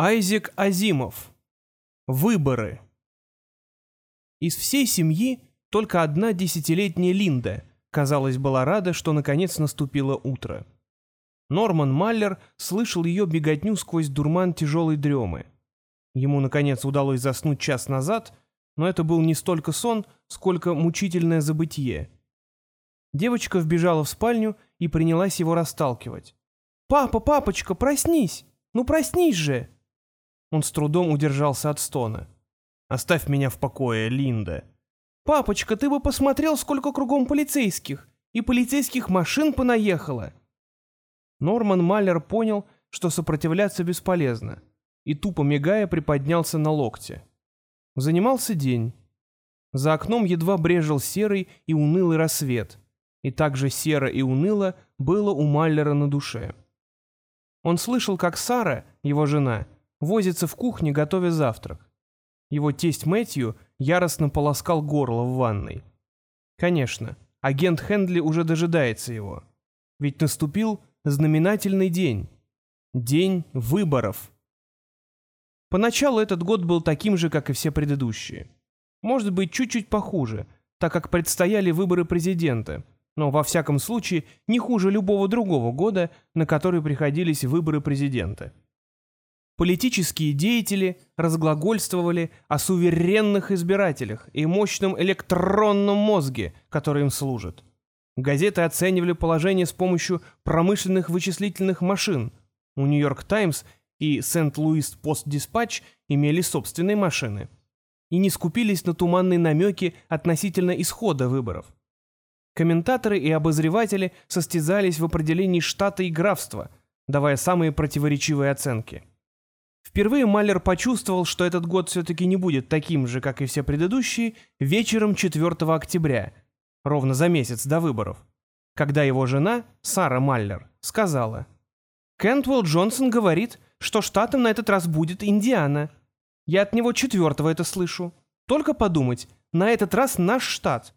Айзек Азимов. Выборы. Из всей семьи только одна десятилетняя Линда, казалось, была рада, что наконец наступило утро. Норман Маллер слышал ее беготню сквозь дурман тяжелой дремы. Ему, наконец, удалось заснуть час назад, но это был не столько сон, сколько мучительное забытье. Девочка вбежала в спальню и принялась его расталкивать. «Папа, папочка, проснись! Ну проснись же!» Он с трудом удержался от стона. «Оставь меня в покое, Линда». «Папочка, ты бы посмотрел, сколько кругом полицейских! И полицейских машин понаехало!» Норман Маллер понял, что сопротивляться бесполезно, и тупо мигая приподнялся на локте. Занимался день. За окном едва брежил серый и унылый рассвет, и также серо и уныло было у Маллера на душе. Он слышал, как Сара, его жена, возится в кухне, готовя завтрак. Его тесть Мэтью яростно полоскал горло в ванной. Конечно, агент Хендли уже дожидается его. Ведь наступил знаменательный день. День выборов. Поначалу этот год был таким же, как и все предыдущие. Может быть, чуть-чуть похуже, так как предстояли выборы президента, но во всяком случае не хуже любого другого года, на который приходились выборы президента. Политические деятели разглагольствовали о суверенных избирателях и мощном электронном мозге, который им служит. Газеты оценивали положение с помощью промышленных вычислительных машин. У «Нью-Йорк Таймс» и «Сент-Луис Пост-Диспатч» имели собственные машины. И не скупились на туманные намеки относительно исхода выборов. Комментаторы и обозреватели состязались в определении штата и графства, давая самые противоречивые оценки. Впервые Маллер почувствовал, что этот год все-таки не будет таким же, как и все предыдущие, вечером 4 октября, ровно за месяц до выборов, когда его жена, Сара Маллер, сказала, «Кентвелл Джонсон говорит, что штатом на этот раз будет Индиана. Я от него четвертого это слышу. Только подумать, на этот раз наш штат».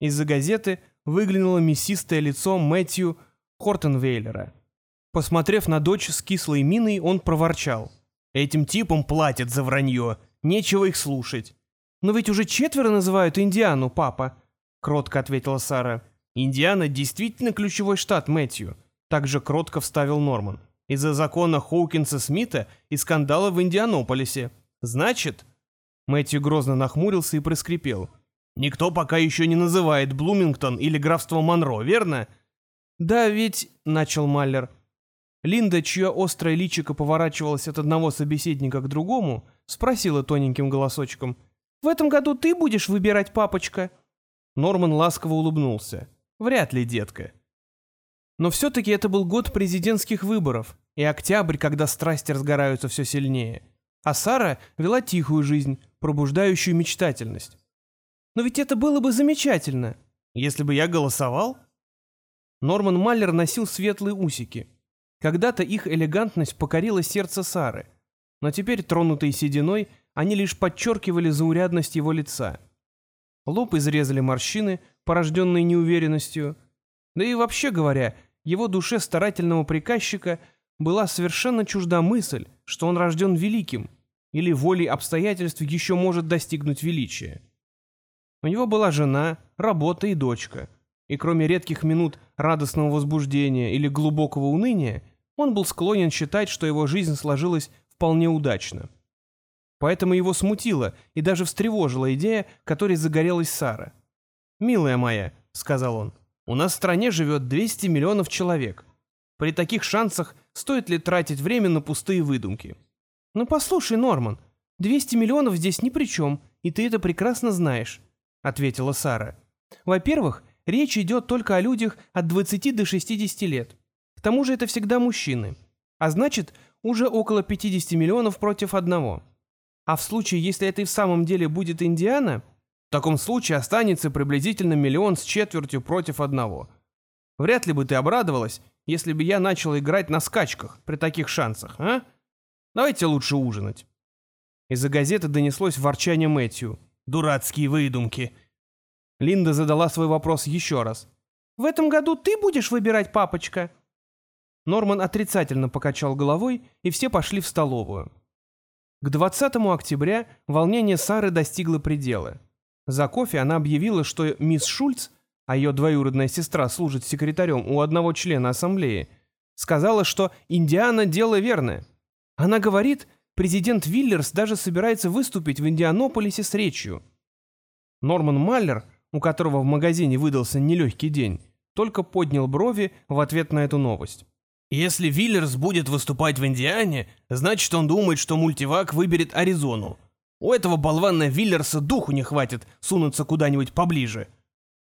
Из-за газеты выглянуло мясистое лицо Мэтью Хортенвейлера – Посмотрев на дочь с кислой миной, он проворчал. «Этим типам платят за вранье, нечего их слушать». «Но ведь уже четверо называют Индиану, папа», — кротко ответила Сара. «Индиана действительно ключевой штат, Мэтью», — также кротко вставил Норман. «Из-за закона Хоукинса Смита и скандала в Индианополисе. Значит...» Мэтью грозно нахмурился и проскрипел. «Никто пока еще не называет Блумингтон или графство Монро, верно?» «Да ведь...» — начал Маллер. Линда, чье острое личико поворачивалось от одного собеседника к другому, спросила тоненьким голосочком. «В этом году ты будешь выбирать папочка?» Норман ласково улыбнулся. «Вряд ли, детка». Но все-таки это был год президентских выборов, и октябрь, когда страсти разгораются все сильнее. А Сара вела тихую жизнь, пробуждающую мечтательность. Но ведь это было бы замечательно, если бы я голосовал. Норман Маллер носил светлые усики, когда-то их элегантность покорила сердце Сары, но теперь, тронутые сединой, они лишь подчеркивали заурядность его лица. Лоб изрезали морщины, порожденные неуверенностью. Да и вообще говоря, его душе старательного приказчика была совершенно чужда мысль, что он рожден великим, или волей обстоятельств еще может достигнуть величия. У него была жена, работа и дочка — и кроме редких минут радостного возбуждения или глубокого уныния, он был склонен считать, что его жизнь сложилась вполне удачно. Поэтому его смутила и даже встревожила идея, которой загорелась Сара. «Милая моя», — сказал он, — «у нас в стране живет 200 миллионов человек. При таких шансах стоит ли тратить время на пустые выдумки?» «Ну послушай, Норман, 200 миллионов здесь ни при чем, и ты это прекрасно знаешь», — ответила Сара. «Во-первых, Речь идет только о людях от 20 до 60 лет. Тому же это всегда мужчины. А значит, уже около 50 миллионов против одного. А в случае, если это и в самом деле будет Индиана, в таком случае останется приблизительно миллион с четвертью против одного. Вряд ли бы ты обрадовалась, если бы я начал играть на скачках при таких шансах, а? Давайте лучше ужинать. Из-за газеты донеслось ворчание Мэтью. «Дурацкие выдумки. Линда задала свой вопрос еще раз. «В этом году ты будешь выбирать папочка?» Норман отрицательно покачал головой, и все пошли в столовую. К 20 октября волнение Сары достигло предела. За кофе она объявила, что мисс Шульц, а ее двоюродная сестра служит секретарем у одного члена ассамблеи, сказала, что Индиана – дело верное. Она говорит, президент Виллерс даже собирается выступить в Индианополисе с речью. Норман Маллер, у которого в магазине выдался нелегкий день, только поднял брови в ответ на эту новость. Если Виллерс будет выступать в Индиане, значит, он думает, что мультивак выберет Аризону. У этого болвана Виллерса духу не хватит сунуться куда-нибудь поближе.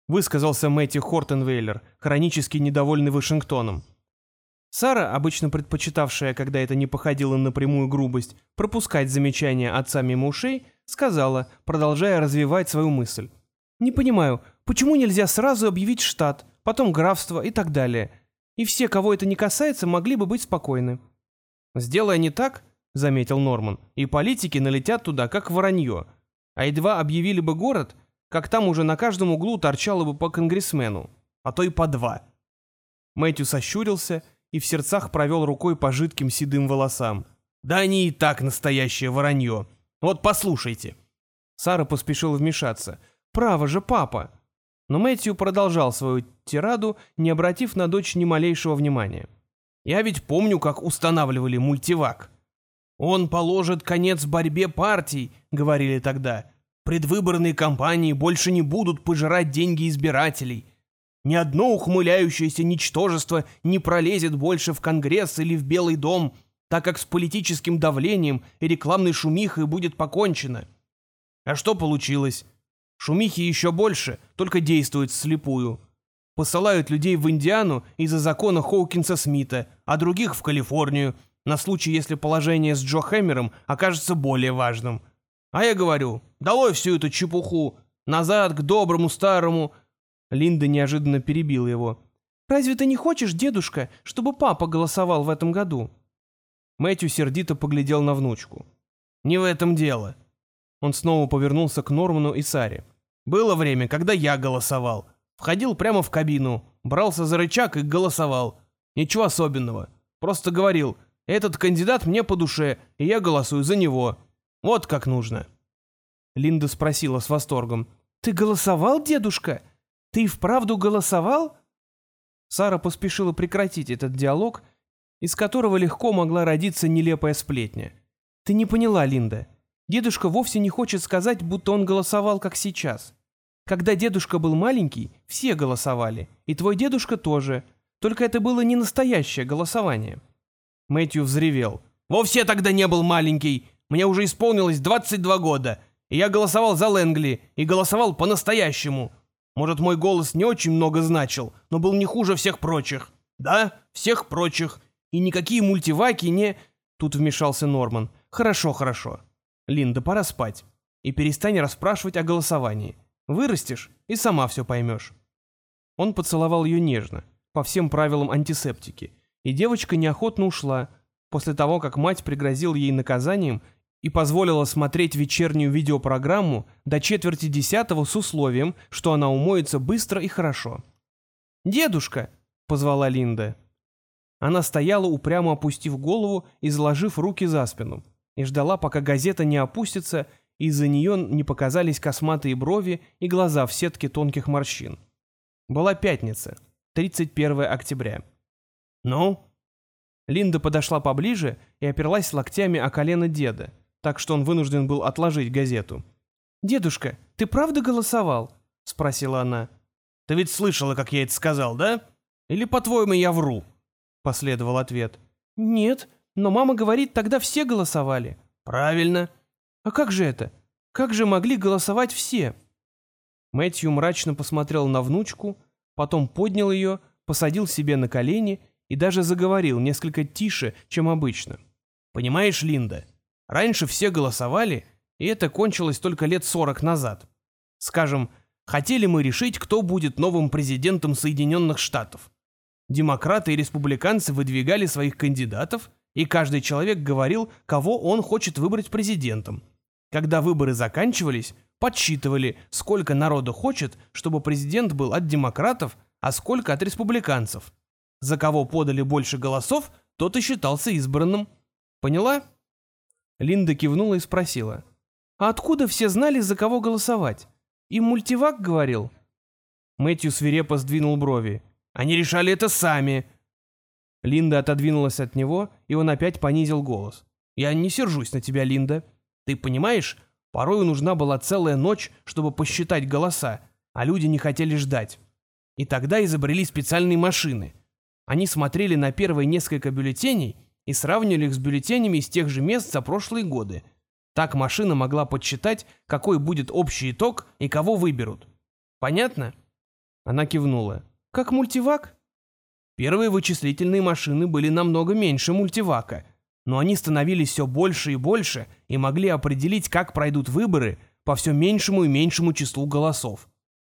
Высказался Мэтти Хортенвейлер, хронически недовольный Вашингтоном. Сара, обычно предпочитавшая, когда это не походило на прямую грубость, пропускать замечания отца мимо ушей, сказала, продолжая развивать свою мысль. «Не понимаю, почему нельзя сразу объявить штат, потом графство и так далее?» И все, кого это не касается, могли бы быть спокойны. «Сделай не так», — заметил Норман, — «и политики налетят туда, как воронье. А едва объявили бы город, как там уже на каждом углу торчало бы по конгрессмену, а то и по два». Мэтью сощурился и в сердцах провел рукой по жидким седым волосам. «Да они и так настоящее воронье. Вот послушайте». Сара поспешила вмешаться. «Право же, папа!» Но Мэтью продолжал свою тираду, не обратив на дочь ни малейшего внимания. «Я ведь помню, как устанавливали мультивак. Он положит конец борьбе партий», — говорили тогда. «Предвыборные кампании больше не будут пожирать деньги избирателей. Ни одно ухмыляющееся ничтожество не пролезет больше в Конгресс или в Белый дом, так как с политическим давлением и рекламной шумихой будет покончено». А что получилось? Шумихи еще больше, только действуют слепую. Посылают людей в Индиану из-за закона Хоукинса Смита, а других в Калифорнию, на случай, если положение с Джо Хэмером окажется более важным. А я говорю, долой всю эту чепуху, назад к доброму старому... Линда неожиданно перебила его. «Разве ты не хочешь, дедушка, чтобы папа голосовал в этом году?» Мэтью сердито поглядел на внучку. «Не в этом дело». Он снова повернулся к Норману и Саре. Было время, когда я голосовал. Входил прямо в кабину, брался за рычаг и голосовал. Ничего особенного. Просто говорил, этот кандидат мне по душе, и я голосую за него. Вот как нужно. Линда спросила с восторгом. «Ты голосовал, дедушка? Ты вправду голосовал?» Сара поспешила прекратить этот диалог, из которого легко могла родиться нелепая сплетня. «Ты не поняла, Линда. Дедушка вовсе не хочет сказать, будто он голосовал, как сейчас. Когда дедушка был маленький, все голосовали, и твой дедушка тоже, только это было не настоящее голосование». Мэтью взревел. «Вовсе тогда не был маленький, мне уже исполнилось 22 года, и я голосовал за Лэнгли, и голосовал по-настоящему. Может, мой голос не очень много значил, но был не хуже всех прочих. Да, всех прочих. И никакие мультиваки не...» Тут вмешался Норман. «Хорошо, хорошо. Линда, пора спать. И перестань расспрашивать о голосовании. Вырастешь и сама все поймешь». Он поцеловал ее нежно, по всем правилам антисептики, и девочка неохотно ушла, после того, как мать пригрозила ей наказанием и позволила смотреть вечернюю видеопрограмму до четверти десятого с условием, что она умоется быстро и хорошо. «Дедушка!» — позвала Линда. Она стояла, упрямо опустив голову и заложив руки за спину и ждала, пока газета не опустится, и из-за нее не показались косматые брови и глаза в сетке тонких морщин. Была пятница, 31 октября. «Ну?» Линда подошла поближе и оперлась локтями о колено деда, так что он вынужден был отложить газету. «Дедушка, ты правда голосовал?» — спросила она. «Ты ведь слышала, как я это сказал, да? Или, по-твоему, я вру?» — последовал ответ. «Нет, но мама говорит, тогда все голосовали. Правильно. А как же это? Как же могли голосовать все? Мэтью мрачно посмотрел на внучку, потом поднял ее, посадил себе на колени и даже заговорил несколько тише, чем обычно. Понимаешь, Линда, раньше все голосовали, и это кончилось только лет сорок назад. Скажем, хотели мы решить, кто будет новым президентом Соединенных Штатов. Демократы и республиканцы выдвигали своих кандидатов – и каждый человек говорил, кого он хочет выбрать президентом. Когда выборы заканчивались, подсчитывали, сколько народу хочет, чтобы президент был от демократов, а сколько от республиканцев. за кого подали больше голосов, тот и считался избранным. Поняла?» Линда кивнула и спросила. «А откуда все знали, за кого голосовать? И мультивак говорил?» Мэтью свирепо сдвинул брови. «Они решали это сами!» Линда отодвинулась от него, и он опять понизил голос. «Я не сержусь на тебя, Линда. Ты понимаешь, порою нужна была целая ночь, чтобы посчитать голоса, а люди не хотели ждать. И тогда изобрели специальные машины. Они смотрели на первые несколько бюллетеней и сравнивали их с бюллетенями из тех же мест за прошлые годы. Так машина могла подсчитать, какой будет общий итог и кого выберут. Понятно?» Она кивнула. «Как мультивак?» Первые вычислительные машины были намного меньше мультивака, но они становились все больше и больше и могли определить, как пройдут выборы по все меньшему и меньшему числу голосов.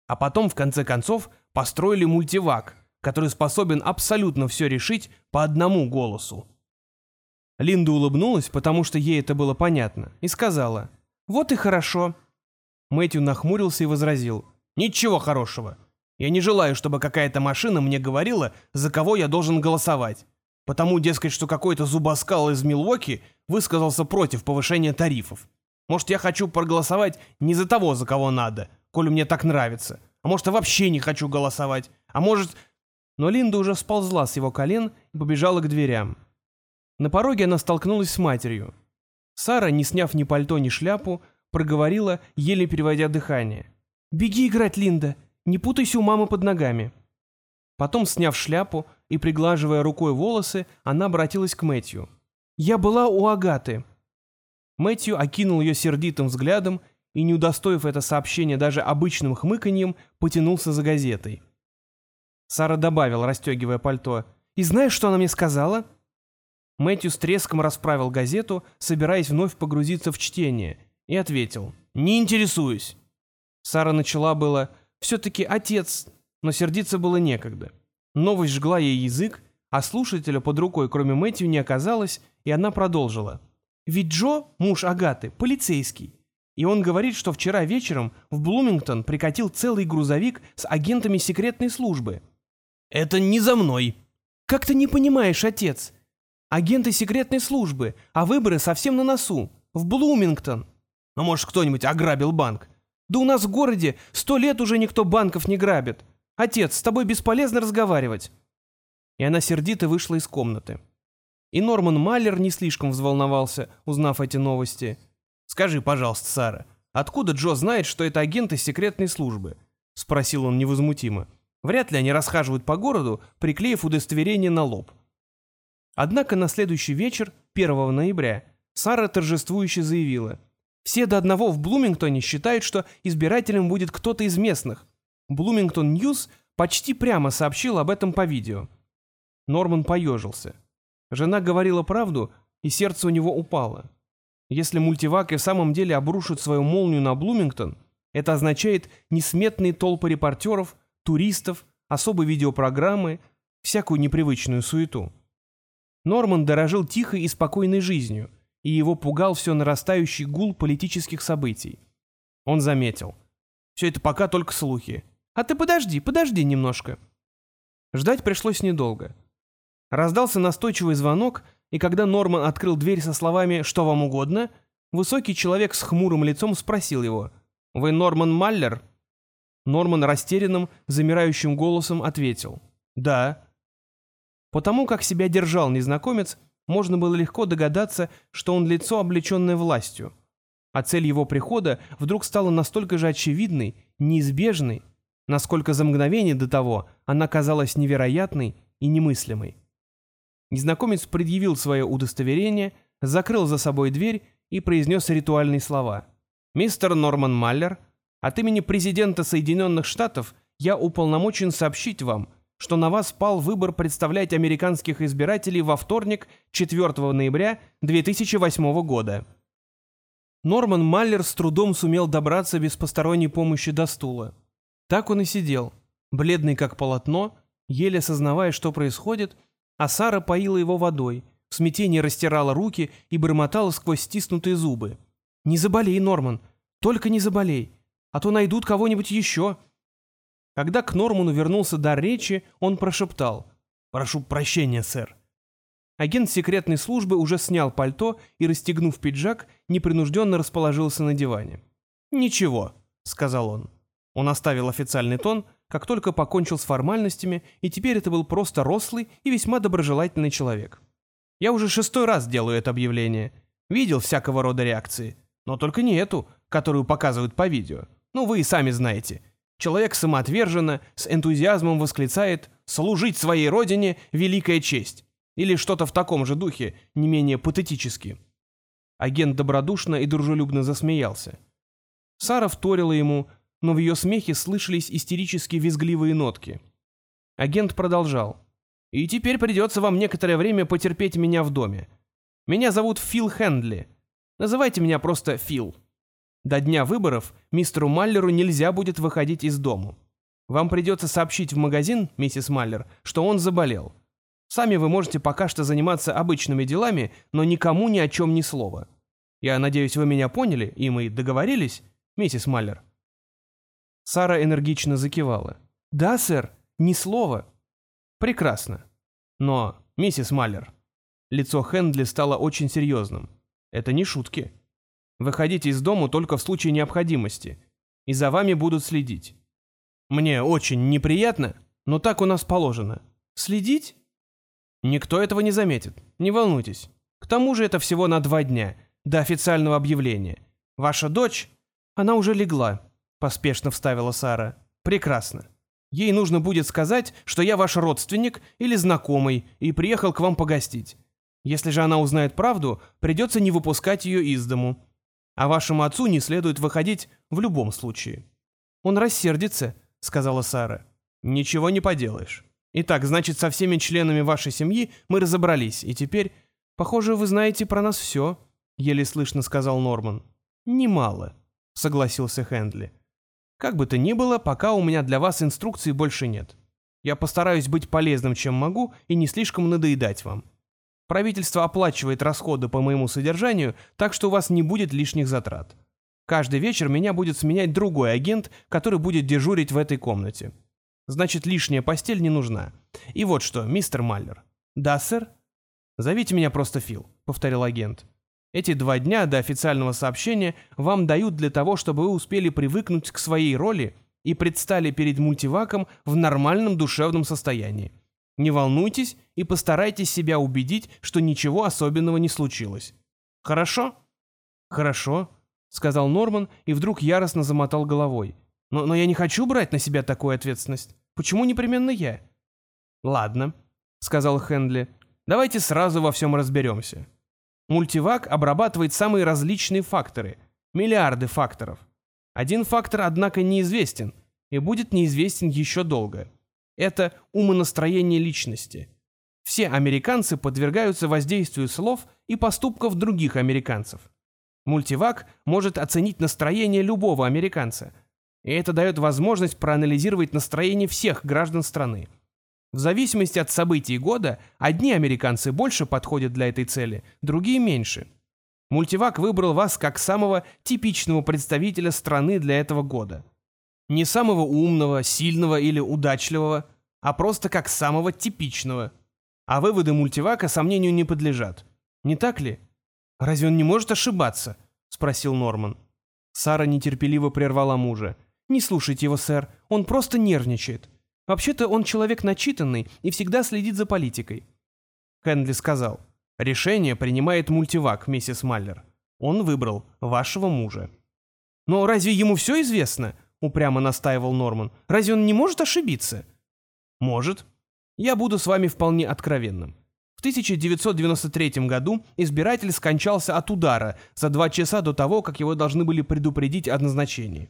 А потом, в конце концов, построили мультивак, который способен абсолютно все решить по одному голосу. Линда улыбнулась, потому что ей это было понятно, и сказала «Вот и хорошо». Мэтью нахмурился и возразил «Ничего хорошего. Я не желаю, чтобы какая-то машина мне говорила, за кого я должен голосовать. Потому, дескать, что какой-то зубоскал из Милуоки высказался против повышения тарифов. Может, я хочу проголосовать не за того, за кого надо, коль мне так нравится. А может, я вообще не хочу голосовать. А может... Но Линда уже сползла с его колен и побежала к дверям. На пороге она столкнулась с матерью. Сара, не сняв ни пальто, ни шляпу, проговорила, еле переводя дыхание. «Беги играть, Линда! Не путайся у мамы под ногами». Потом, сняв шляпу и приглаживая рукой волосы, она обратилась к Мэтью. «Я была у Агаты». Мэтью окинул ее сердитым взглядом и, не удостоив это сообщение даже обычным хмыканьем, потянулся за газетой. Сара добавил, расстегивая пальто. «И знаешь, что она мне сказала?» Мэтью с треском расправил газету, собираясь вновь погрузиться в чтение, и ответил. «Не интересуюсь». Сара начала было все-таки отец, но сердиться было некогда. Новость жгла ей язык, а слушателя под рукой, кроме Мэтью, не оказалось, и она продолжила. «Ведь Джо, муж Агаты, полицейский. И он говорит, что вчера вечером в Блумингтон прикатил целый грузовик с агентами секретной службы». «Это не за мной». «Как ты не понимаешь, отец? Агенты секретной службы, а выборы совсем на носу. В Блумингтон». «Ну, может, кто-нибудь ограбил банк?» Да у нас в городе сто лет уже никто банков не грабит. Отец, с тобой бесполезно разговаривать». И она сердито вышла из комнаты. И Норман Маллер не слишком взволновался, узнав эти новости. «Скажи, пожалуйста, Сара, откуда Джо знает, что это агенты секретной службы?» — спросил он невозмутимо. «Вряд ли они расхаживают по городу, приклеив удостоверение на лоб». Однако на следующий вечер, 1 ноября, Сара торжествующе заявила — все до одного в Блумингтоне считают, что избирателем будет кто-то из местных. Блумингтон Ньюс почти прямо сообщил об этом по видео. Норман поежился. Жена говорила правду, и сердце у него упало. Если мультивак и в самом деле обрушит свою молнию на Блумингтон, это означает несметные толпы репортеров, туристов, особые видеопрограммы, всякую непривычную суету. Норман дорожил тихой и спокойной жизнью – и его пугал все нарастающий гул политических событий. Он заметил. Все это пока только слухи. А ты подожди, подожди немножко. Ждать пришлось недолго. Раздался настойчивый звонок, и когда Норман открыл дверь со словами «Что вам угодно?», высокий человек с хмурым лицом спросил его «Вы Норман Маллер?» Норман растерянным, замирающим голосом ответил «Да». Потому как себя держал незнакомец, можно было легко догадаться, что он лицо, облеченное властью. А цель его прихода вдруг стала настолько же очевидной, неизбежной, насколько за мгновение до того она казалась невероятной и немыслимой. Незнакомец предъявил свое удостоверение, закрыл за собой дверь и произнес ритуальные слова. «Мистер Норман Маллер, от имени президента Соединенных Штатов я уполномочен сообщить вам, что на вас пал выбор представлять американских избирателей во вторник, 4 ноября 2008 года. Норман Маллер с трудом сумел добраться без посторонней помощи до стула. Так он и сидел, бледный как полотно, еле осознавая, что происходит, а Сара поила его водой, в смятении растирала руки и бормотала сквозь стиснутые зубы. «Не заболей, Норман, только не заболей, а то найдут кого-нибудь еще», когда к Норману вернулся дар речи, он прошептал. Прошу прощения, сэр». Агент секретной службы уже снял пальто и, расстегнув пиджак, непринужденно расположился на диване. «Ничего», — сказал он. Он оставил официальный тон, как только покончил с формальностями, и теперь это был просто рослый и весьма доброжелательный человек. «Я уже шестой раз делаю это объявление. Видел всякого рода реакции. Но только не эту, которую показывают по видео. Ну, вы и сами знаете. Человек самоотверженно, с энтузиазмом восклицает «служить своей родине – великая честь». Или что-то в таком же духе, не менее патетически. Агент добродушно и дружелюбно засмеялся. Сара вторила ему, но в ее смехе слышались истерически визгливые нотки. Агент продолжал. «И теперь придется вам некоторое время потерпеть меня в доме. Меня зовут Фил Хендли. Называйте меня просто Фил. До дня выборов мистеру Маллеру нельзя будет выходить из дому. Вам придется сообщить в магазин, миссис Маллер, что он заболел. Сами вы можете пока что заниматься обычными делами, но никому ни о чем ни слова. Я надеюсь, вы меня поняли, и мы договорились, миссис Маллер?» Сара энергично закивала. «Да, сэр, ни слова». «Прекрасно. Но, миссис Маллер...» Лицо Хэндли стало очень серьезным. «Это не шутки. Выходите из дому только в случае необходимости, и за вами будут следить. Мне очень неприятно, но так у нас положено. Следить? Никто этого не заметит, не волнуйтесь. К тому же это всего на два дня, до официального объявления. Ваша дочь, она уже легла, поспешно вставила Сара. Прекрасно. Ей нужно будет сказать, что я ваш родственник или знакомый и приехал к вам погостить. Если же она узнает правду, придется не выпускать ее из дому. А вашему отцу не следует выходить в любом случае. Он рассердится, сказала Сара. Ничего не поделаешь. Итак, значит, со всеми членами вашей семьи мы разобрались, и теперь, похоже, вы знаете про нас все, еле слышно сказал Норман. Немало, согласился Хендли. Как бы то ни было, пока у меня для вас инструкций больше нет. Я постараюсь быть полезным, чем могу, и не слишком надоедать вам. Правительство оплачивает расходы по моему содержанию, так что у вас не будет лишних затрат. Каждый вечер меня будет сменять другой агент, который будет дежурить в этой комнате. Значит, лишняя постель не нужна. И вот что, мистер Маллер. Да, сэр? Зовите меня просто Фил, повторил агент. Эти два дня до официального сообщения вам дают для того, чтобы вы успели привыкнуть к своей роли и предстали перед мультиваком в нормальном душевном состоянии. Не волнуйтесь и постарайтесь себя убедить, что ничего особенного не случилось. Хорошо? Хорошо, сказал Норман и вдруг яростно замотал головой. Но, но я не хочу брать на себя такую ответственность. Почему непременно я? Ладно, сказал Хендли. Давайте сразу во всем разберемся. Мультивак обрабатывает самые различные факторы, миллиарды факторов. Один фактор, однако, неизвестен и будет неизвестен еще долго. Это умонастроение личности. Все американцы подвергаются воздействию слов и поступков других американцев. Мультивак может оценить настроение любого американца, и это дает возможность проанализировать настроение всех граждан страны. В зависимости от событий года, одни американцы больше подходят для этой цели, другие меньше. Мультивак выбрал вас как самого типичного представителя страны для этого года. Не самого умного, сильного или удачливого, а просто как самого типичного. А выводы мультивака сомнению не подлежат. Не так ли? Разве он не может ошибаться? Спросил Норман. Сара нетерпеливо прервала мужа. «Не слушайте его, сэр, он просто нервничает. Вообще-то он человек начитанный и всегда следит за политикой. Хенли сказал, решение принимает мультивак, миссис Маллер. Он выбрал вашего мужа. Но разве ему все известно? Упрямо настаивал Норман. Разве он не может ошибиться? Может. Я буду с вами вполне откровенным. В 1993 году избиратель скончался от удара за два часа до того, как его должны были предупредить о назначении.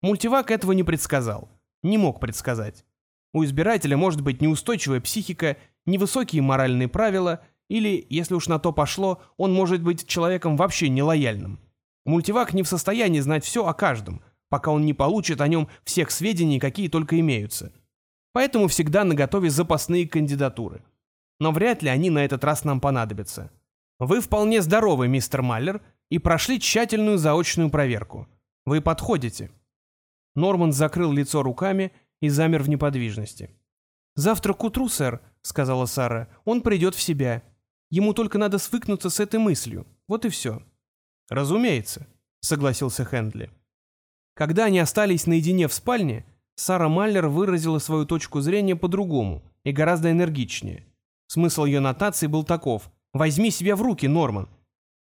Мультивак этого не предсказал. Не мог предсказать. У избирателя может быть неустойчивая психика, невысокие моральные правила, или, если уж на то пошло, он может быть человеком вообще нелояльным. Мультивак не в состоянии знать все о каждом, пока он не получит о нем всех сведений, какие только имеются. Поэтому всегда наготове запасные кандидатуры. Но вряд ли они на этот раз нам понадобятся. Вы вполне здоровы, мистер Маллер, и прошли тщательную заочную проверку. Вы подходите. Норман закрыл лицо руками и замер в неподвижности. «Завтра к утру, сэр, сказала Сара. «Он придет в себя. Ему только надо свыкнуться с этой мыслью. Вот и все». «Разумеется», — согласился Хендли. Когда они остались наедине в спальне, Сара Маллер выразила свою точку зрения по-другому и гораздо энергичнее. Смысл ее нотации был таков. «Возьми себя в руки, Норман.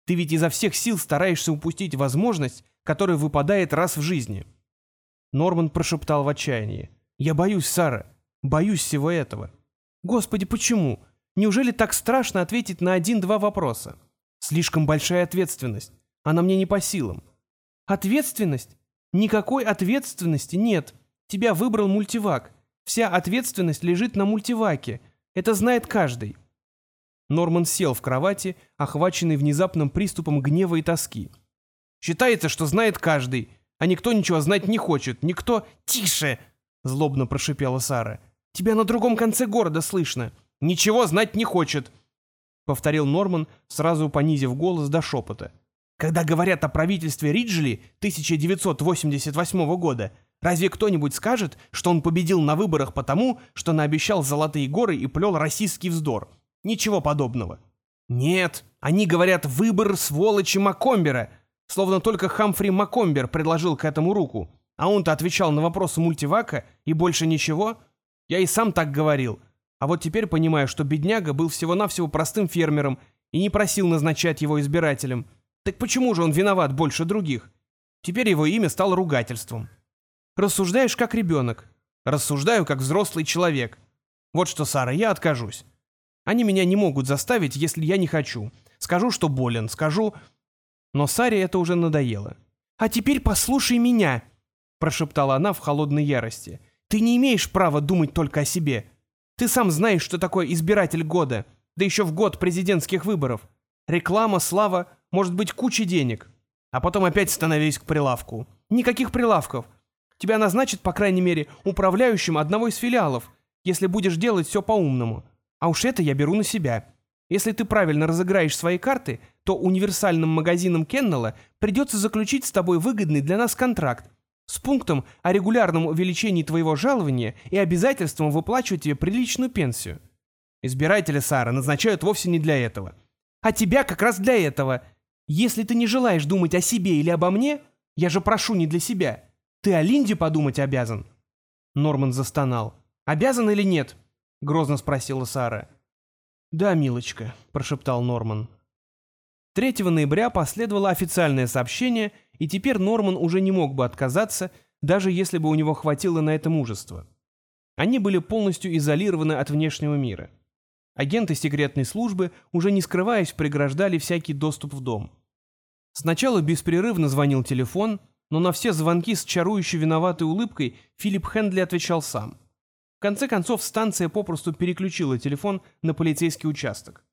Ты ведь изо всех сил стараешься упустить возможность, которая выпадает раз в жизни». Норман прошептал в отчаянии. «Я боюсь, Сара. Боюсь всего этого». «Господи, почему? Неужели так страшно ответить на один-два вопроса? Слишком большая ответственность. Она мне не по силам». «Ответственность? Никакой ответственности нет. Тебя выбрал мультивак. Вся ответственность лежит на мультиваке. Это знает каждый». Норман сел в кровати, охваченный внезапным приступом гнева и тоски. «Считается, что знает каждый, а никто ничего знать не хочет. Никто...» «Тише!» — злобно прошипела Сара. «Тебя на другом конце города слышно. Ничего знать не хочет!» — повторил Норман, сразу понизив голос до шепота. «Когда говорят о правительстве Риджли 1988 года, Разве кто-нибудь скажет, что он победил на выборах потому, что наобещал золотые горы и плел российский вздор? Ничего подобного. Нет, они говорят «выбор сволочи Макомбера», словно только Хамфри Макомбер предложил к этому руку, а он-то отвечал на вопросы мультивака и больше ничего. Я и сам так говорил. А вот теперь понимаю, что бедняга был всего-навсего простым фермером и не просил назначать его избирателем. Так почему же он виноват больше других? Теперь его имя стало ругательством. Рассуждаешь как ребенок. Рассуждаю как взрослый человек. Вот что, Сара, я откажусь. Они меня не могут заставить, если я не хочу. Скажу, что болен, скажу... Но Саре это уже надоело. «А теперь послушай меня», — прошептала она в холодной ярости. «Ты не имеешь права думать только о себе. Ты сам знаешь, что такое избиратель года, да еще в год президентских выборов. Реклама, слава, может быть, куча денег. А потом опять становись к прилавку. Никаких прилавков. Тебя назначат, по крайней мере, управляющим одного из филиалов, если будешь делать все по-умному. А уж это я беру на себя. Если ты правильно разыграешь свои карты, то универсальным магазинам Кеннелла придется заключить с тобой выгодный для нас контракт с пунктом о регулярном увеличении твоего жалования и обязательством выплачивать тебе приличную пенсию. Избиратели Сара назначают вовсе не для этого. А тебя как раз для этого. Если ты не желаешь думать о себе или обо мне, я же прошу не для себя, ты о Линде подумать обязан?» Норман застонал. «Обязан или нет?» — грозно спросила Сара. «Да, милочка», — прошептал Норман. 3 ноября последовало официальное сообщение, и теперь Норман уже не мог бы отказаться, даже если бы у него хватило на это мужества. Они были полностью изолированы от внешнего мира. Агенты секретной службы, уже не скрываясь, преграждали всякий доступ в дом. Сначала беспрерывно звонил телефон — но на все звонки с чарующей виноватой улыбкой Филипп Хендли отвечал сам. В конце концов, станция попросту переключила телефон на полицейский участок.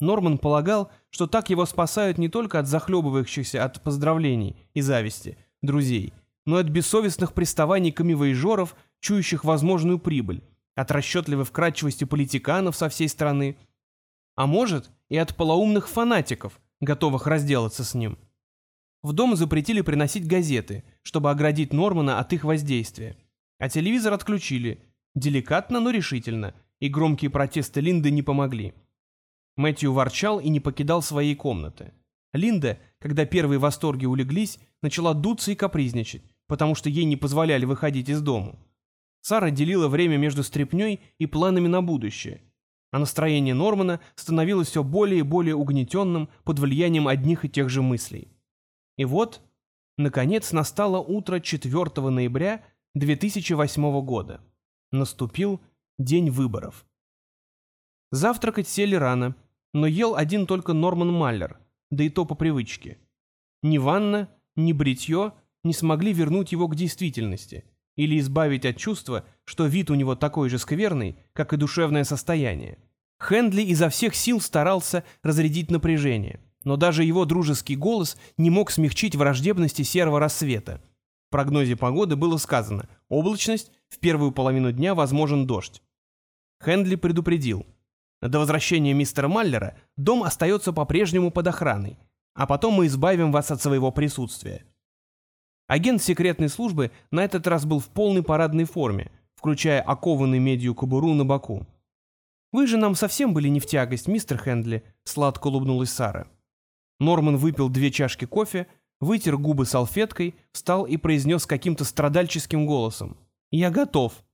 Норман полагал, что так его спасают не только от захлебывающихся от поздравлений и зависти друзей, но и от бессовестных приставаний камевоежоров, чующих возможную прибыль, от расчетливой вкрадчивости политиканов со всей страны, а может и от полоумных фанатиков, готовых разделаться с ним. В дом запретили приносить газеты, чтобы оградить Нормана от их воздействия. А телевизор отключили. Деликатно, но решительно. И громкие протесты Линды не помогли. Мэтью ворчал и не покидал своей комнаты. Линда, когда первые восторги улеглись, начала дуться и капризничать, потому что ей не позволяли выходить из дому. Сара делила время между стряпнёй и планами на будущее, а настроение Нормана становилось все более и более угнетенным под влиянием одних и тех же мыслей. И вот, наконец, настало утро 4 ноября 2008 года. Наступил день выборов. Завтракать сели рано, но ел один только Норман Маллер, да и то по привычке. Ни ванна, ни бритье не смогли вернуть его к действительности или избавить от чувства, что вид у него такой же скверный, как и душевное состояние. Хендли изо всех сил старался разрядить напряжение но даже его дружеский голос не мог смягчить враждебности серого рассвета. В прогнозе погоды было сказано «облачность, в первую половину дня возможен дождь». Хендли предупредил. До возвращения мистера Маллера дом остается по-прежнему под охраной, а потом мы избавим вас от своего присутствия. Агент секретной службы на этот раз был в полной парадной форме, включая окованный медью кобуру на боку. Вы же нам совсем были не в тягость, мистер Хендли», — сладко улыбнулась Сара. Норман выпил две чашки кофе, вытер губы салфеткой, встал и произнес каким-то страдальческим голосом. «Я готов».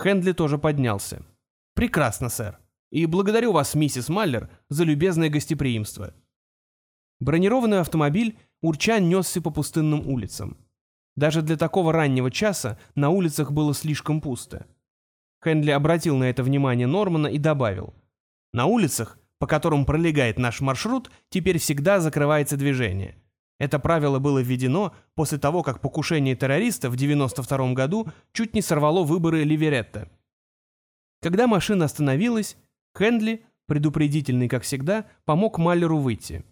Хендли тоже поднялся. «Прекрасно, сэр. И благодарю вас, миссис Маллер, за любезное гостеприимство». Бронированный автомобиль урча несся по пустынным улицам. Даже для такого раннего часа на улицах было слишком пусто. Хендли обратил на это внимание Нормана и добавил. «На улицах, по которым пролегает наш маршрут, теперь всегда закрывается движение. Это правило было введено после того, как покушение террориста в 92 году чуть не сорвало выборы Ливеретта. Когда машина остановилась, Хендли, предупредительный как всегда, помог Маллеру выйти.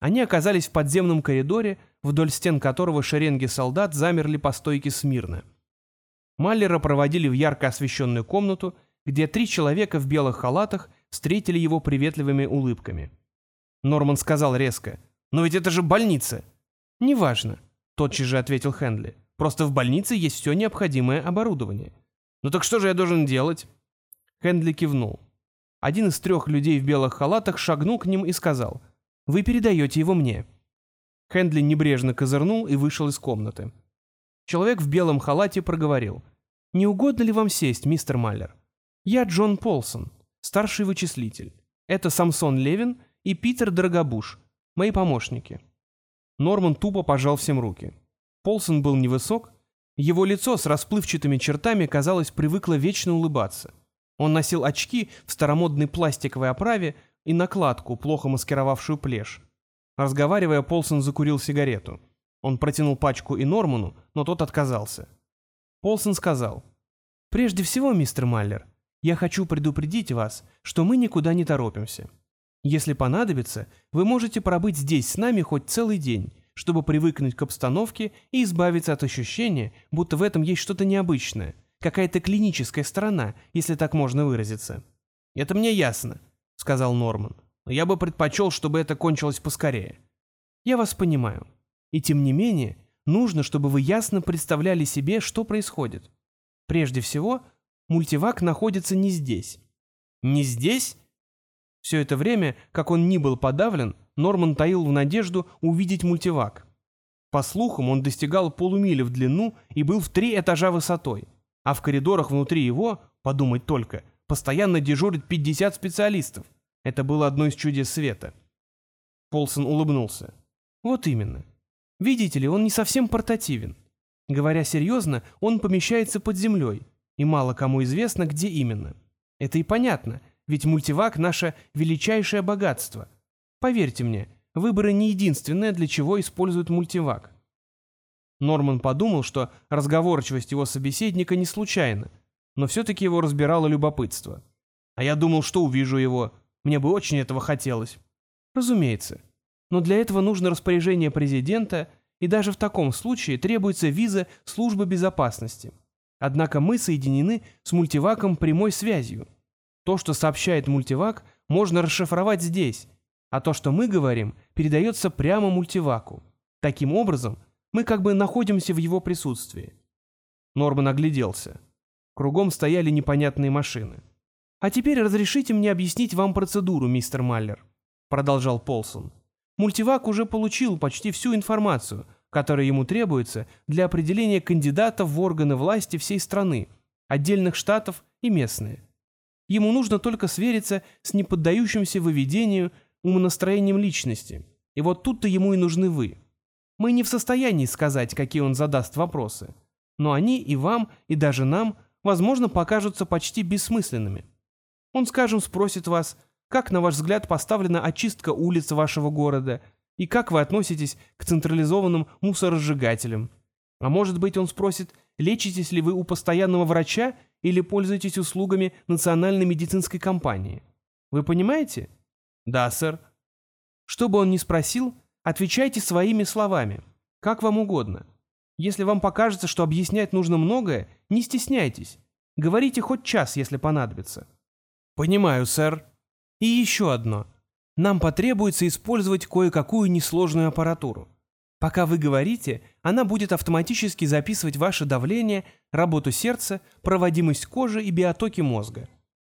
Они оказались в подземном коридоре, вдоль стен которого шеренги солдат замерли по стойке смирно. Маллера проводили в ярко освещенную комнату, где три человека в белых халатах встретили его приветливыми улыбками. Норман сказал резко, «Но ведь это же больница!» «Неважно», — тотчас же ответил Хендли. «Просто в больнице есть все необходимое оборудование». «Ну так что же я должен делать?» Хендли кивнул. Один из трех людей в белых халатах шагнул к ним и сказал, «Вы передаете его мне». Хендли небрежно козырнул и вышел из комнаты. Человек в белом халате проговорил. «Не угодно ли вам сесть, мистер Маллер? Я Джон Полсон, старший вычислитель. Это Самсон Левин и Питер Дорогобуш, мои помощники». Норман тупо пожал всем руки. Полсон был невысок, его лицо с расплывчатыми чертами, казалось, привыкло вечно улыбаться. Он носил очки в старомодной пластиковой оправе и накладку, плохо маскировавшую плешь. Разговаривая, Полсон закурил сигарету. Он протянул пачку и Норману, но тот отказался. Полсон сказал, «Прежде всего, мистер Маллер, я хочу предупредить вас, что мы никуда не торопимся. Если понадобится, вы можете пробыть здесь с нами хоть целый день, чтобы привыкнуть к обстановке и избавиться от ощущения, будто в этом есть что-то необычное, какая-то клиническая сторона, если так можно выразиться». «Это мне ясно», — сказал Норман, «но я бы предпочел, чтобы это кончилось поскорее». «Я вас понимаю», и тем не менее, нужно, чтобы вы ясно представляли себе, что происходит. Прежде всего, мультивак находится не здесь. Не здесь? Все это время, как он ни был подавлен, Норман таил в надежду увидеть мультивак. По слухам, он достигал полумили в длину и был в три этажа высотой, а в коридорах внутри его, подумать только, постоянно дежурит 50 специалистов. Это было одно из чудес света. Полсон улыбнулся. Вот именно. Видите ли, он не совсем портативен. Говоря серьезно, он помещается под землей, и мало кому известно, где именно. Это и понятно, ведь мультивак — наше величайшее богатство. Поверьте мне, выборы не единственное, для чего используют мультивак. Норман подумал, что разговорчивость его собеседника не случайна, но все-таки его разбирало любопытство. А я думал, что увижу его. Мне бы очень этого хотелось. Разумеется но для этого нужно распоряжение президента, и даже в таком случае требуется виза службы безопасности. Однако мы соединены с мультиваком прямой связью. То, что сообщает мультивак, можно расшифровать здесь, а то, что мы говорим, передается прямо мультиваку. Таким образом, мы как бы находимся в его присутствии. Норман огляделся. Кругом стояли непонятные машины. «А теперь разрешите мне объяснить вам процедуру, мистер Маллер», — продолжал Полсон. Мультивак уже получил почти всю информацию, которая ему требуется для определения кандидатов в органы власти всей страны, отдельных штатов и местные. Ему нужно только свериться с неподдающимся выведению умонастроением личности. И вот тут-то ему и нужны вы. Мы не в состоянии сказать, какие он задаст вопросы. Но они и вам, и даже нам, возможно, покажутся почти бессмысленными. Он, скажем, спросит вас, как, на ваш взгляд, поставлена очистка улиц вашего города? И как вы относитесь к централизованным мусоросжигателям? А может быть, он спросит, лечитесь ли вы у постоянного врача или пользуетесь услугами национальной медицинской компании? Вы понимаете? Да, сэр. Что бы он ни спросил, отвечайте своими словами, как вам угодно. Если вам покажется, что объяснять нужно многое, не стесняйтесь. Говорите хоть час, если понадобится. Понимаю, сэр. И еще одно. Нам потребуется использовать кое-какую несложную аппаратуру. Пока вы говорите, она будет автоматически записывать ваше давление, работу сердца, проводимость кожи и биотоки мозга.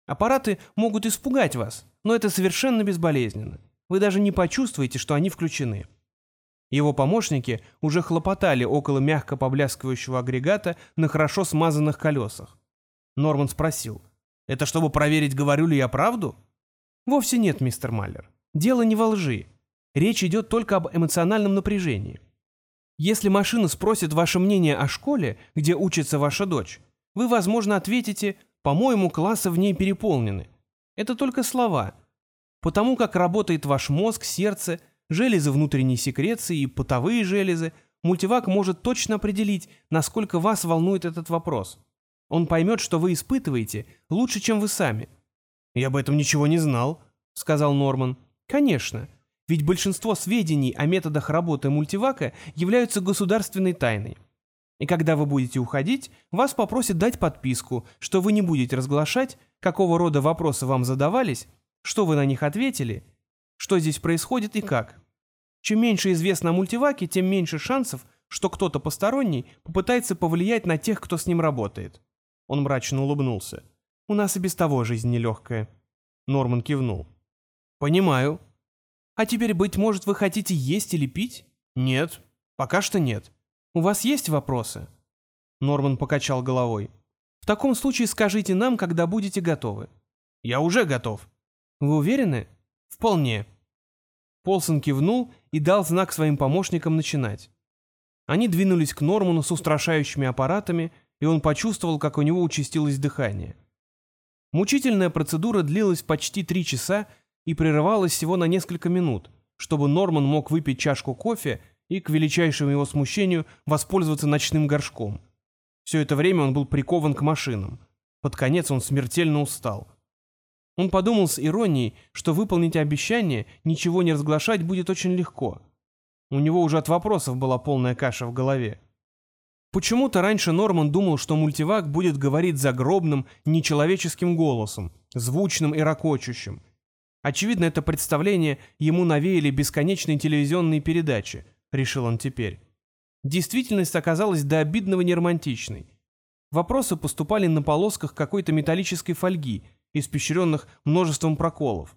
Аппараты могут испугать вас, но это совершенно безболезненно. Вы даже не почувствуете, что они включены. Его помощники уже хлопотали около мягко поблескивающего агрегата на хорошо смазанных колесах. Норман спросил, «Это чтобы проверить, говорю ли я правду?» «Вовсе нет, мистер Маллер. Дело не во лжи. Речь идет только об эмоциональном напряжении. Если машина спросит ваше мнение о школе, где учится ваша дочь, вы, возможно, ответите «по-моему, классы в ней переполнены». Это только слова. Потому как работает ваш мозг, сердце, железы внутренней секреции и потовые железы, мультивак может точно определить, насколько вас волнует этот вопрос. Он поймет, что вы испытываете, лучше, чем вы сами. «Я об этом ничего не знал», — сказал Норман. «Конечно. Ведь большинство сведений о методах работы мультивака являются государственной тайной. И когда вы будете уходить, вас попросят дать подписку, что вы не будете разглашать, какого рода вопросы вам задавались, что вы на них ответили, что здесь происходит и как. Чем меньше известно о мультиваке, тем меньше шансов, что кто-то посторонний попытается повлиять на тех, кто с ним работает. Он мрачно улыбнулся. «У нас и без того жизнь нелегкая». Норман кивнул. «Понимаю. А теперь, быть может, вы хотите есть или пить?» «Нет, пока что нет». «У вас есть вопросы?» Норман покачал головой. «В таком случае скажите нам, когда будете готовы». «Я уже готов». «Вы уверены?» «Вполне». Полсон кивнул и дал знак своим помощникам начинать. Они двинулись к Норману с устрашающими аппаратами, и он почувствовал, как у него участилось дыхание. Мучительная процедура длилась почти три часа и прерывалась всего на несколько минут, чтобы Норман мог выпить чашку кофе и, к величайшему его смущению, воспользоваться ночным горшком. Все это время он был прикован к машинам. Под конец он смертельно устал. Он подумал с иронией, что выполнить обещание, ничего не разглашать будет очень легко. У него уже от вопросов была полная каша в голове. Почему-то раньше Норман думал, что мультивак будет говорить загробным, нечеловеческим голосом, звучным и ракочущим. Очевидно, это представление ему навеяли бесконечные телевизионные передачи, решил он теперь. Действительность оказалась до обидного неромантичной. Вопросы поступали на полосках какой-то металлической фольги, испещренных множеством проколов.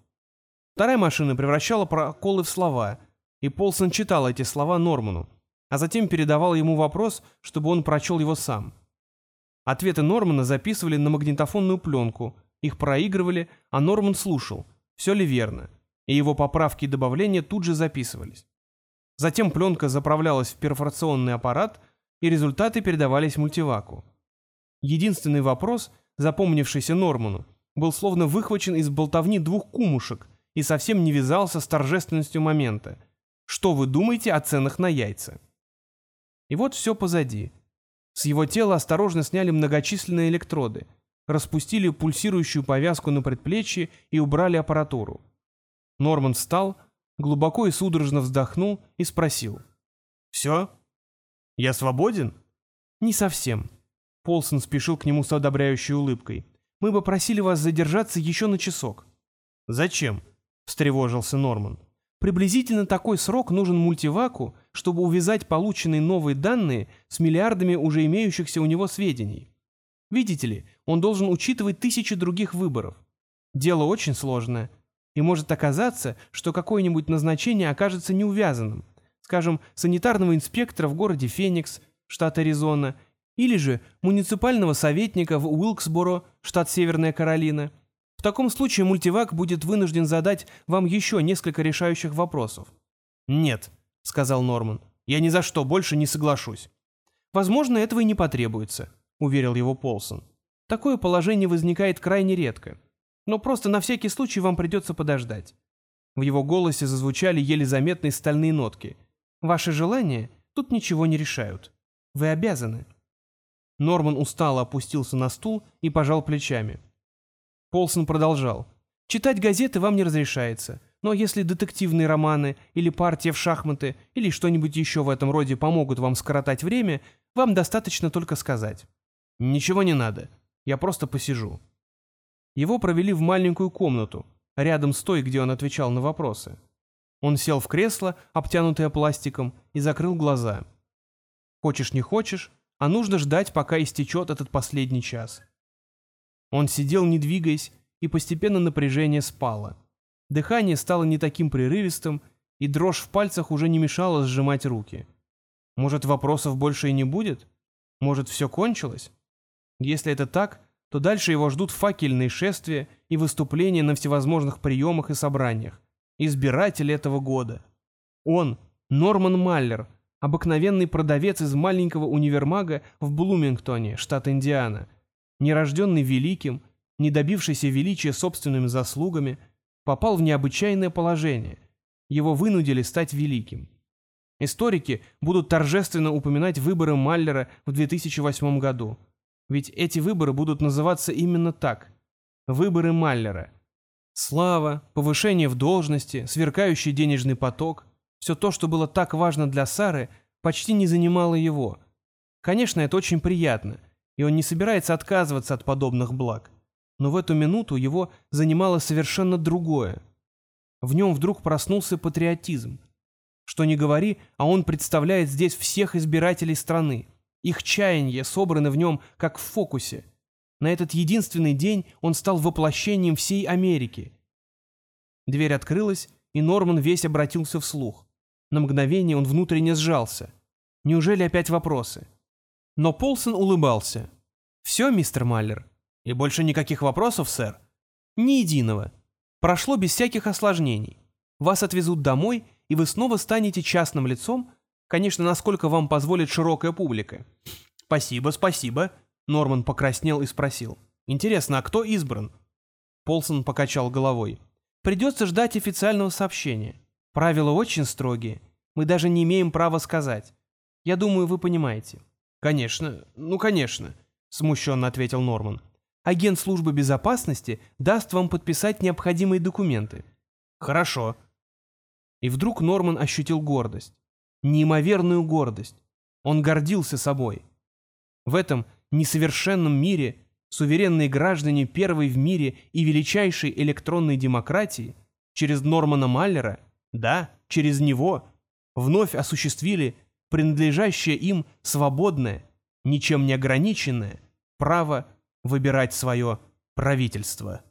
Вторая машина превращала проколы в слова, и Полсон читал эти слова Норману, а затем передавал ему вопрос, чтобы он прочел его сам. Ответы Нормана записывали на магнитофонную пленку, их проигрывали, а Норман слушал, все ли верно, и его поправки и добавления тут же записывались. Затем пленка заправлялась в перфорационный аппарат, и результаты передавались мультиваку. Единственный вопрос, запомнившийся Норману, был словно выхвачен из болтовни двух кумушек и совсем не вязался с торжественностью момента. Что вы думаете о ценах на яйца? И вот все позади. С его тела осторожно сняли многочисленные электроды, распустили пульсирующую повязку на предплечье и убрали аппаратуру. Норман встал, глубоко и судорожно вздохнул и спросил. «Все? Я свободен?» «Не совсем». Полсон спешил к нему с одобряющей улыбкой. «Мы бы просили вас задержаться еще на часок». «Зачем?» — встревожился Норман. «Приблизительно такой срок нужен мультиваку, чтобы увязать полученные новые данные с миллиардами уже имеющихся у него сведений. Видите ли, он должен учитывать тысячи других выборов. Дело очень сложное, и может оказаться, что какое-нибудь назначение окажется неувязанным, скажем, санитарного инспектора в городе Феникс, штат Аризона, или же муниципального советника в Уилксборо, штат Северная Каролина. В таком случае мультивак будет вынужден задать вам еще несколько решающих вопросов. «Нет», — сказал Норман, — «я ни за что больше не соглашусь». «Возможно, этого и не потребуется», — уверил его Полсон. «Такое положение возникает крайне редко. Но просто на всякий случай вам придется подождать». В его голосе зазвучали еле заметные стальные нотки. «Ваши желания тут ничего не решают. Вы обязаны». Норман устало опустился на стул и пожал плечами. Полсон продолжал. «Читать газеты вам не разрешается, но если детективные романы или партия в шахматы или что-нибудь еще в этом роде помогут вам скоротать время, вам достаточно только сказать». «Ничего не надо. Я просто посижу». Его провели в маленькую комнату, рядом с той, где он отвечал на вопросы. Он сел в кресло, обтянутое пластиком, и закрыл глаза. Хочешь не хочешь, а нужно ждать, пока истечет этот последний час. Он сидел, не двигаясь, и постепенно напряжение спало. Дыхание стало не таким прерывистым, и дрожь в пальцах уже не мешала сжимать руки. Может, вопросов больше и не будет? Может, все кончилось? Если это так, то дальше его ждут факельные шествия и выступления на всевозможных приемах и собраниях. Избиратель этого года. Он, Норман Маллер, обыкновенный продавец из маленького универмага в Блумингтоне, штат Индиана, нерожденный великим, не добившийся величия собственными заслугами, попал в необычайное положение. Его вынудили стать великим. Историки будут торжественно упоминать выборы Маллера в 2008 году. Ведь эти выборы будут называться именно так. Выборы Маллера. Слава, повышение в должности, сверкающий денежный поток – все то, что было так важно для Сары, почти не занимало его. Конечно, это очень приятно, и он не собирается отказываться от подобных благ но в эту минуту его занимало совершенно другое. В нем вдруг проснулся патриотизм. Что ни говори, а он представляет здесь всех избирателей страны. Их чаяния собраны в нем, как в фокусе. На этот единственный день он стал воплощением всей Америки. Дверь открылась, и Норман весь обратился вслух. На мгновение он внутренне сжался. Неужели опять вопросы? Но Полсон улыбался. «Все, мистер Маллер, «И больше никаких вопросов, сэр?» «Ни единого. Прошло без всяких осложнений. Вас отвезут домой, и вы снова станете частным лицом, конечно, насколько вам позволит широкая публика». «Спасибо, спасибо», — Норман покраснел и спросил. «Интересно, а кто избран?» Полсон покачал головой. «Придется ждать официального сообщения. Правила очень строгие. Мы даже не имеем права сказать. Я думаю, вы понимаете». «Конечно, ну конечно», — смущенно ответил Норман агент службы безопасности даст вам подписать необходимые документы. Хорошо. И вдруг Норман ощутил гордость. Неимоверную гордость. Он гордился собой. В этом несовершенном мире суверенные граждане первой в мире и величайшей электронной демократии через Нормана Маллера, да, через него, вновь осуществили принадлежащее им свободное, ничем не ограниченное право выбирать свое правительство.